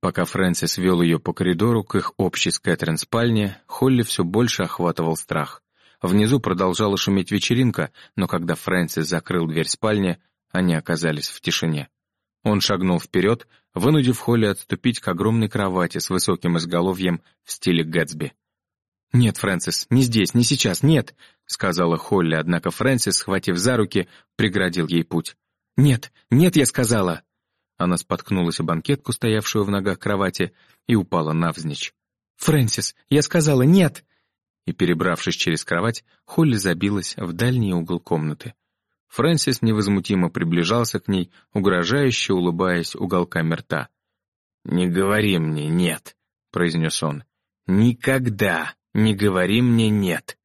Пока Фрэнсис вел ее по коридору к их общей с Кэтрин спальне, Холли все больше охватывал страх. Внизу продолжала шуметь вечеринка, но когда Фрэнсис закрыл дверь спальни, они оказались в тишине. Он шагнул вперед, вынудив Холли отступить к огромной кровати с высоким изголовьем в стиле Гэтсби. «Нет, Фрэнсис, не здесь, не сейчас, нет!» — сказала Холли, однако Фрэнсис, схватив за руки, преградил ей путь. «Нет, нет, я сказала!» Она споткнулась о банкетку, стоявшую в ногах кровати, и упала навзничь. «Фрэнсис, я сказала нет!» И, перебравшись через кровать, Холли забилась в дальний угол комнаты. Фрэнсис невозмутимо приближался к ней, угрожающе улыбаясь уголками рта. «Не говори мне «нет», — произнес он. «Никогда не говори мне «нет».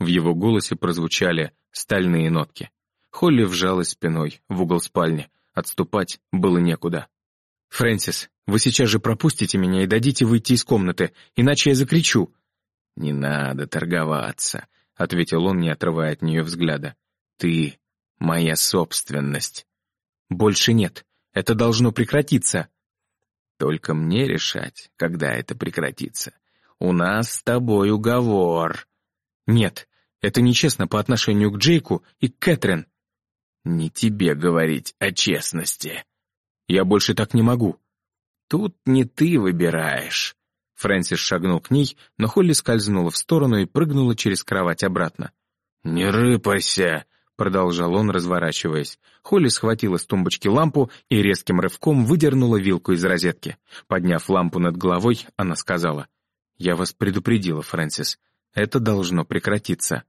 В его голосе прозвучали стальные нотки. Холли вжалась спиной в угол спальни. Отступать было некуда. «Фрэнсис, вы сейчас же пропустите меня и дадите выйти из комнаты, иначе я закричу». «Не надо торговаться», — ответил он, не отрывая от нее взгляда. «Ты моя собственность». «Больше нет. Это должно прекратиться». «Только мне решать, когда это прекратится. У нас с тобой уговор». «Нет, это нечестно по отношению к Джейку и к Кэтрин». «Не тебе говорить о честности». «Я больше так не могу». «Тут не ты выбираешь». Фрэнсис шагнул к ней, но Холли скользнула в сторону и прыгнула через кровать обратно. «Не рыпайся!» — продолжал он, разворачиваясь. Холли схватила с тумбочки лампу и резким рывком выдернула вилку из розетки. Подняв лампу над головой, она сказала, «Я вас предупредила, Фрэнсис. Это должно прекратиться».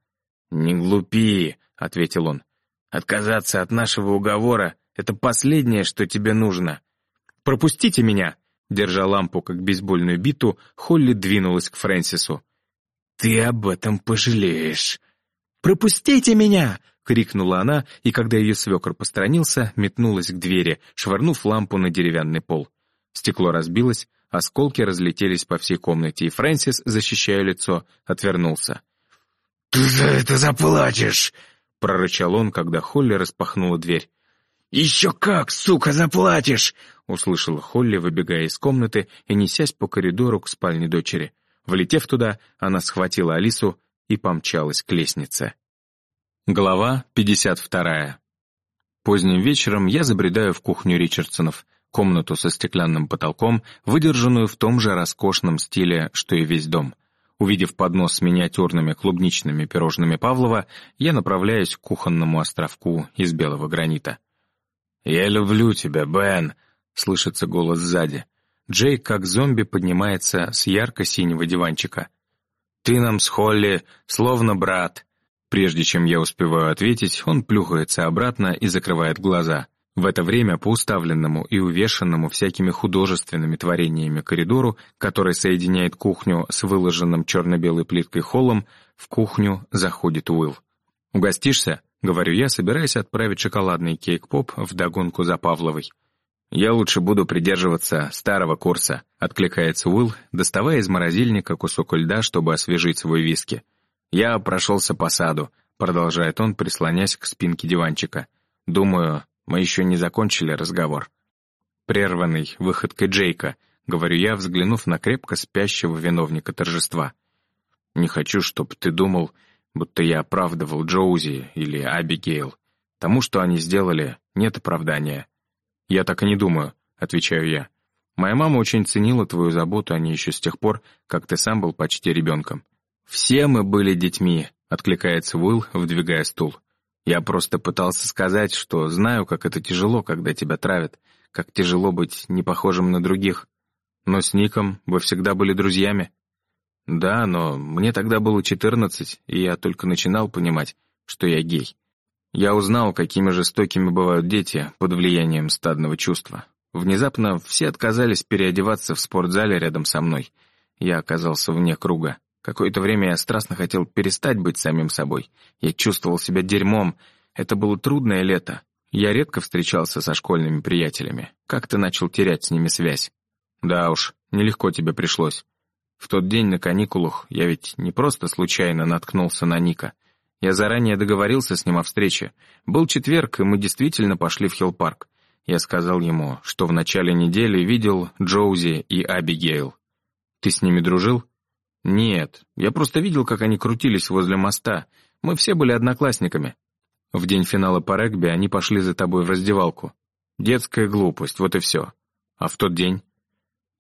«Не глупи», — ответил он. «Отказаться от нашего уговора — это последнее, что тебе нужно». «Пропустите меня!» Держа лампу как бейсбольную биту, Холли двинулась к Фрэнсису. «Ты об этом пожалеешь!» «Пропустите меня!» — крикнула она, и когда ее свекор посторонился, метнулась к двери, швырнув лампу на деревянный пол. Стекло разбилось, осколки разлетелись по всей комнате, и Фрэнсис, защищая лицо, отвернулся. «Ты за это заплатишь!» — прорычал он, когда Холли распахнула дверь. «Еще как, сука, заплатишь!» — услышала Холли, выбегая из комнаты и несясь по коридору к спальне дочери. Влетев туда, она схватила Алису и помчалась к лестнице. Глава 52. Поздним вечером я забредаю в кухню Ричардсонов, комнату со стеклянным потолком, выдержанную в том же роскошном стиле, что и весь дом. Увидев поднос с миниатюрными клубничными пирожными Павлова, я направляюсь к кухонному островку из белого гранита. «Я люблю тебя, Бен», — слышится голос сзади. Джей, как зомби, поднимается с ярко-синего диванчика. Ты нам с Холли словно брат». Прежде чем я успеваю ответить, он плюхается обратно и закрывает глаза. В это время по уставленному и увешанному всякими художественными творениями коридору, который соединяет кухню с выложенным черно-белой плиткой холлом, в кухню заходит Уилл. «Угостишься?» — говорю я, собираясь отправить шоколадный кейк-поп в догонку за Павловой. «Я лучше буду придерживаться старого курса», — откликается Уилл, доставая из морозильника кусок льда, чтобы освежить свой виски. «Я прошелся по саду», — продолжает он, прислонясь к спинке диванчика. «Думаю, мы еще не закончили разговор». Прерванный выходкой Джейка, говорю я, взглянув на крепко спящего виновника торжества. «Не хочу, чтобы ты думал, будто я оправдывал Джоузи или Абигейл. Тому, что они сделали, нет оправдания». «Я так и не думаю», — отвечаю я. «Моя мама очень ценила твою заботу о ней еще с тех пор, как ты сам был почти ребенком». «Все мы были детьми», — откликается Уилл, выдвигая стул. «Я просто пытался сказать, что знаю, как это тяжело, когда тебя травят, как тяжело быть не похожим на других. Но с Ником вы всегда были друзьями». «Да, но мне тогда было четырнадцать, и я только начинал понимать, что я гей. Я узнал, какими жестокими бывают дети под влиянием стадного чувства. Внезапно все отказались переодеваться в спортзале рядом со мной. Я оказался вне круга. Какое-то время я страстно хотел перестать быть самим собой. Я чувствовал себя дерьмом. Это было трудное лето. Я редко встречался со школьными приятелями. Как-то начал терять с ними связь. Да уж, нелегко тебе пришлось. В тот день на каникулах я ведь не просто случайно наткнулся на Ника — я заранее договорился с ним о встрече. Был четверг, и мы действительно пошли в Хилл-парк. Я сказал ему, что в начале недели видел Джоузи и Абигейл. Ты с ними дружил? Нет, я просто видел, как они крутились возле моста. Мы все были одноклассниками. В день финала по регби они пошли за тобой в раздевалку. Детская глупость, вот и все. А в тот день?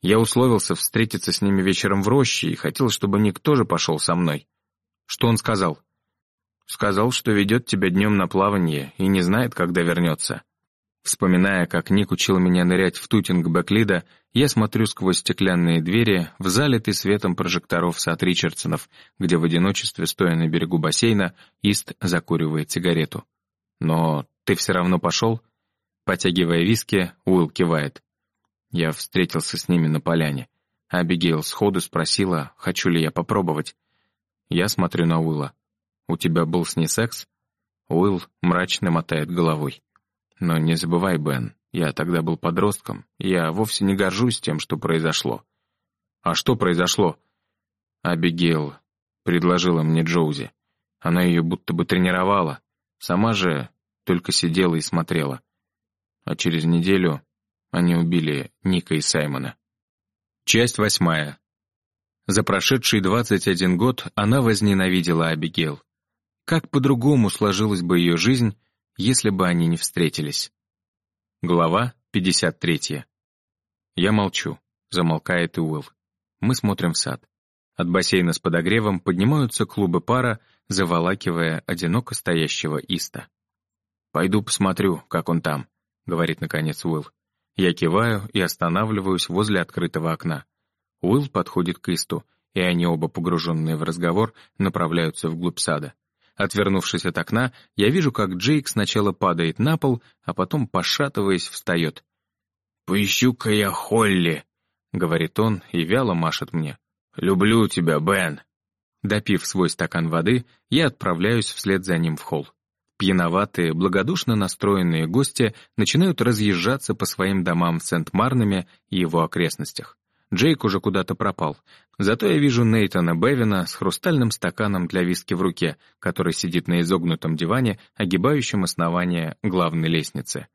Я условился встретиться с ними вечером в роще и хотел, чтобы Ник тоже пошел со мной. Что он сказал? Сказал, что ведет тебя днем на плавание и не знает, когда вернется. Вспоминая, как Ник учил меня нырять в тутинг Бэклида, я смотрю сквозь стеклянные двери в залитый светом прожекторов сад Ричардсонов, где в одиночестве, стоя на берегу бассейна, Ист закуривает сигарету. «Но ты все равно пошел?» Потягивая виски, Уилл кивает. Я встретился с ними на поляне. Абигейл сходу спросила, хочу ли я попробовать. Я смотрю на Уилла. «У тебя был с ней секс?» Уилл мрачно мотает головой. Но не забывай, Бен, я тогда был подростком, я вовсе не горжусь тем, что произошло. А что произошло? Абигейл предложила мне Джоузи. Она ее будто бы тренировала. Сама же только сидела и смотрела. А через неделю они убили Ника и Саймона. Часть восьмая. За прошедший 21 год она возненавидела Абигейл. Как по-другому сложилась бы ее жизнь, если бы они не встретились. Глава 53. Я молчу, замолкает Уилл. Мы смотрим в сад. От бассейна с подогревом поднимаются клубы пара, заволакивая одиноко стоящего Иста. «Пойду посмотрю, как он там», — говорит наконец Уилл. Я киваю и останавливаюсь возле открытого окна. Уилл подходит к Исту, и они оба, погруженные в разговор, направляются вглубь сада. Отвернувшись от окна, я вижу, как Джейк сначала падает на пол, а потом, пошатываясь, встает. «Поищу-ка я Холли», — говорит он и вяло машет мне. «Люблю тебя, Бен». Допив свой стакан воды, я отправляюсь вслед за ним в холл. Пьяноватые, благодушно настроенные гости начинают разъезжаться по своим домам в Сент-Марнаме и его окрестностях. Джейк уже куда-то пропал. Зато я вижу Нейтана Бевина с хрустальным стаканом для виски в руке, который сидит на изогнутом диване, огибающем основание главной лестницы.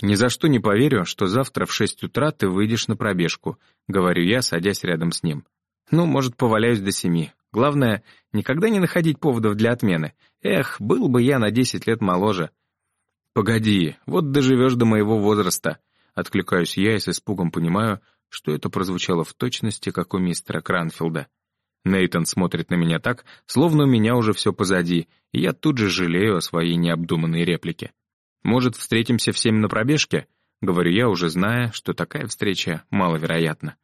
«Ни за что не поверю, что завтра в шесть утра ты выйдешь на пробежку», — говорю я, садясь рядом с ним. «Ну, может, поваляюсь до семи. Главное, никогда не находить поводов для отмены. Эх, был бы я на десять лет моложе». «Погоди, вот доживешь до моего возраста», — откликаюсь я и с испугом понимаю, что это прозвучало в точности, как у мистера Кранфилда. Нейтон смотрит на меня так, словно у меня уже все позади, и я тут же жалею о своей необдуманной реплике. «Может, встретимся в на пробежке?» — говорю я, уже зная, что такая встреча маловероятна.